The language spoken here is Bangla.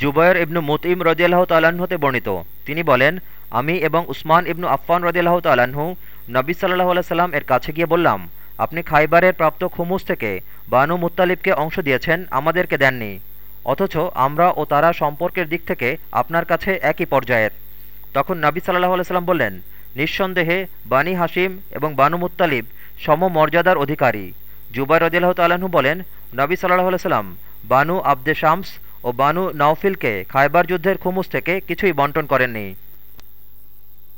জুবায়ের ইবনু মুতইম রদিয়াল্লাহ তাল্লাহ্ন বর্ণিত। তিনি বলেন, আমি এবং উসমান ইবনু আফফান রদিয়াল্লাহ তাল্লাহ্ন নবী সাল্লাহ সাল্লাম এর কাছে গিয়ে বললাম, আপনি খাইবারের প্রাপ্ত খুমুস থেকে বানু মুত্তালিবকে অংশ দিয়েছেন, আমাদেরকে দেননি। অথচ আমরা ও তারা সম্পর্কের দিক থেকে আপনার কাছে একই পর্যায়ের। তখন নবী সাল্লাহ সাল্লাম বললেন, নিঃসন্দেহে বানি হাসিম এবং বানু মুত্তালিব সমমর্যাদার অধিকারী। জুবাই রদিল্লাহ তাল্লাহ্ন বলেন, নবী সাল্লাহ সাল্লাম বানু আব্দে শামস ও বানু নাওফিলকে খায়বার যুদ্ধের খুমুস থেকে কিছুই বন্টন করেননি।